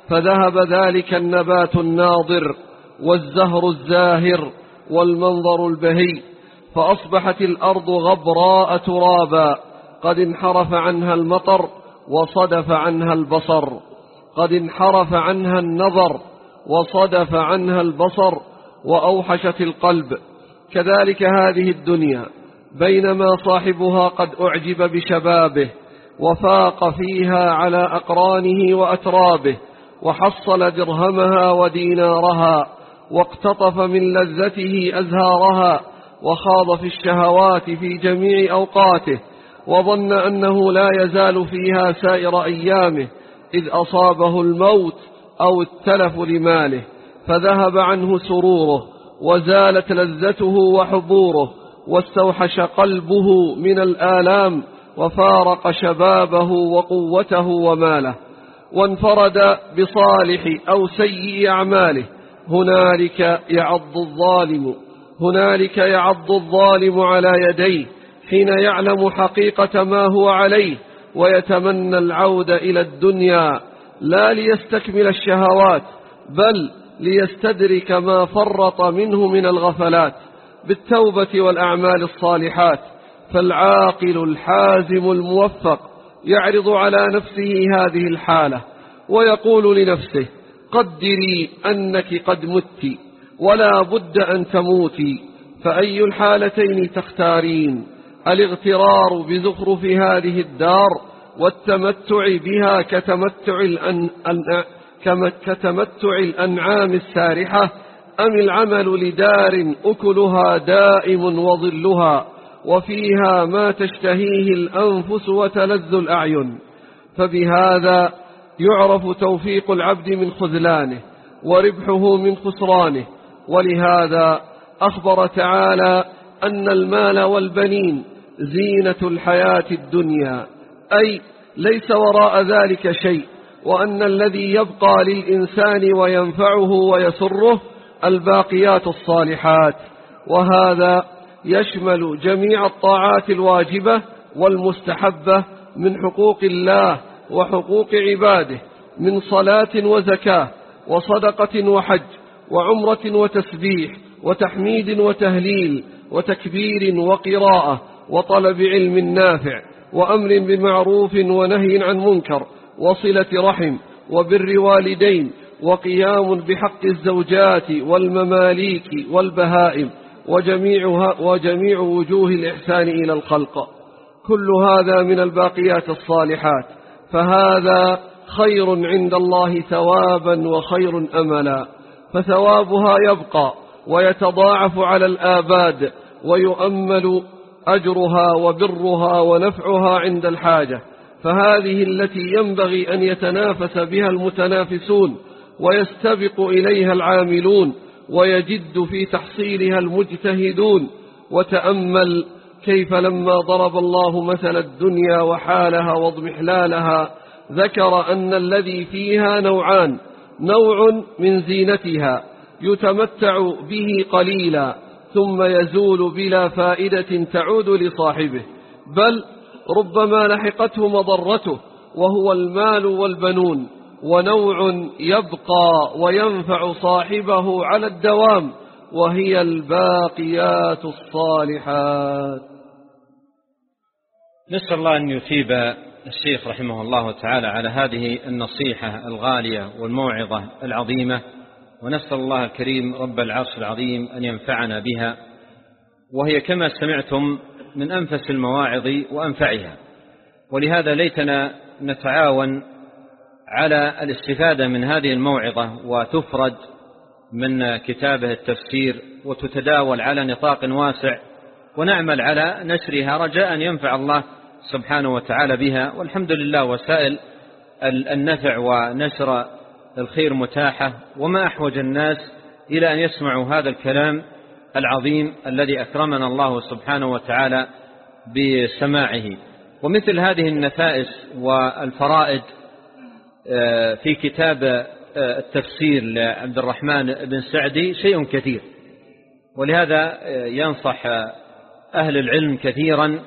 فذهب ذلك النبات الناظر والزهر الزاهر والمنظر البهي فأصبحت الأرض غبراء ترابا قد انحرف عنها المطر وصدف عنها البصر قد انحرف عنها النظر وصدف عنها البصر وأوحشت القلب. كذلك هذه الدنيا بينما صاحبها قد أعجب بشبابه وفاق فيها على أقرانه وأترابه وحصل درهمها ودينارها واقتطف من لذته أزهارها وخاض في الشهوات في جميع أوقاته وظن أنه لا يزال فيها سائر أيامه إذ أصابه الموت أو التلف لماله فذهب عنه سروره وزالت لذته وحبوره واستوحش قلبه من الآلام وفارق شبابه وقوته وماله وانفرد بصالح أو سيء أعماله هنالك يعض الظالم هنالك يعض الظالم على يديه حين يعلم حقيقة ما هو عليه ويتمنى العود إلى الدنيا لا ليستكمل الشهوات بل ليستدرك ما فرط منه من الغفلات بالتوبة والأعمال الصالحات. فالعاقل الحازم الموفق يعرض على نفسه هذه الحالة ويقول لنفسه قدري أنك قد مت ولا بد أن تموتي فأي الحالتين تختارين؟ الاغترار بزخرف هذه الدار والتمتع بها كتمتع, الأن... كتمتع الأنعام السارحة أم العمل لدار أكلها دائم وظلها؟ وفيها ما تشتهيه الأنفس وتلذ الأعين فبهذا يعرف توفيق العبد من خذلانه وربحه من خسرانه. ولهذا أخبر تعالى أن المال والبنين زينة الحياة الدنيا أي ليس وراء ذلك شيء وأن الذي يبقى للإنسان وينفعه ويسره الباقيات الصالحات. وهذا يشمل جميع الطاعات الواجبة والمستحبة من حقوق الله وحقوق عباده من صلاة وزكاة وصدقة وحج وعمرة وتسبيح وتحميد وتهليل وتكبير وقراءة وطلب علم نافع وأمر بمعروف ونهي عن منكر وصلة رحم وبر والدين وقيام بحق الزوجات والمماليك والبهائم وجميعها وجميع وجوه الإحسان إلى الخلق. كل هذا من الباقيات الصالحات. فهذا خير عند الله ثوابا وخير أملا. فثوابها يبقى ويتضاعف على الآباد ويؤمل أجرها وبرها ونفعها عند الحاجة. فهذه التي ينبغي أن يتنافس بها المتنافسون ويستبق إليها العاملون ويجد في تحصيلها المجتهدون وتأمل كيف لما ضرب الله مثل الدنيا وحالها واضمحلالها ذكر أن الذي فيها نوعان نوع من زينتها يتمتع به قليلا ثم يزول بلا فائدة تعود لصاحبه بل ربما لحقته مضرته وهو المال والبنون ونوع يبقى وينفع صاحبه على الدوام وهي الباقيات الصالحات. نسأل الله أن يثيب الشيخ رحمه الله تعالى على هذه النصيحة الغالية والموعظة العظيمة ونسأل الله الكريم رب العرش العظيم أن ينفعنا بها وهي كما سمعتم من أنفس المواعظ وأنفعها. ولهذا ليتنا نتعاون على الاستفادة من هذه الموعظة وتفرد من كتابه التفسير وتتداول على نطاق واسع ونعمل على نشرها رجاء أن ينفع الله سبحانه وتعالى بها. والحمد لله وسائل النفع ونشر الخير متاحة. وما أحوج الناس إلى أن يسمعوا هذا الكلام العظيم الذي أكرمنا الله سبحانه وتعالى بسماعه. ومثل هذه النفائس والفرائد في كتاب آه، التفسير لعبد الرحمن بن سعدي شيء كثير. ولهذا آه، ينصح أهل العلم كثيرا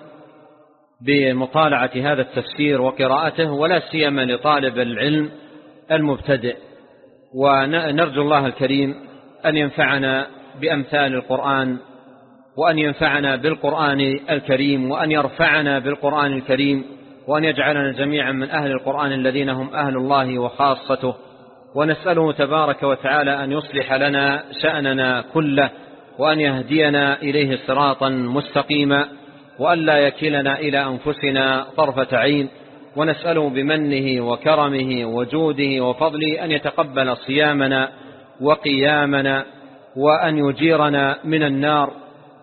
بمطالعة هذا التفسير وقراءته ولا سيما لطالب العلم المبتدئ. ونرجو الله الكريم أن ينفعنا بأمثال القرآن وأن ينفعنا بالقرآن الكريم وأن يرفعنا بالقرآن الكريم وأن يجعلنا جميعا من أهل القرآن الذين هم أهل الله وخاصته. ونسأله تبارك وتعالى أن يصلح لنا شأننا كله وأن يهدينا إليه صراطا مستقيما وأن لا يكلنا إلى أنفسنا طرفة عين. ونسأله بمنه وكرمه وجوده وفضله أن يتقبل صيامنا وقيامنا وأن يجيرنا من النار.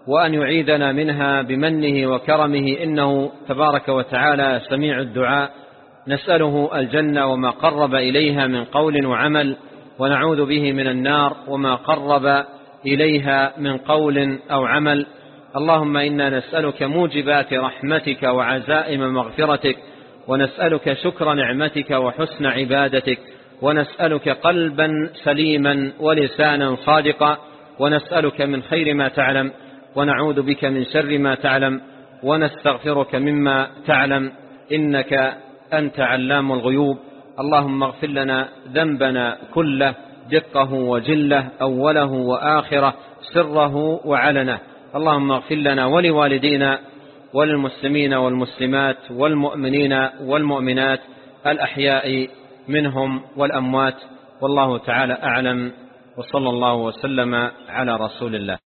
وأن يعيذنا منها بمنه وكرمه إنه تبارك وتعالى سميع الدعاء. نسأله الجنة وما قرب إليها من قول وعمل ونعوذ به من النار وما قرب إليها من قول أو عمل. اللهم إنا نسألك موجبات رحمتك وعزائم مغفرتك ونسألك شكر نعمتك وحسن عبادتك ونسألك قلبا سليما ولسانا صادقا ونسألك من خير ما تعلم. ونعوذ بك من شر ما تعلم ونستغفرك مما تعلم إنك أنت علام الغيوب. اللهم اغفر لنا ذنبنا كله دقه وجله أوله وآخره سره وعلنه. اللهم اغفر لنا ولوالدينا وللمسلمين والمسلمات والمؤمنين والمؤمنات الأحياء منهم والأموات. والله تعالى أعلم وصلى الله وسلم على رسول الله.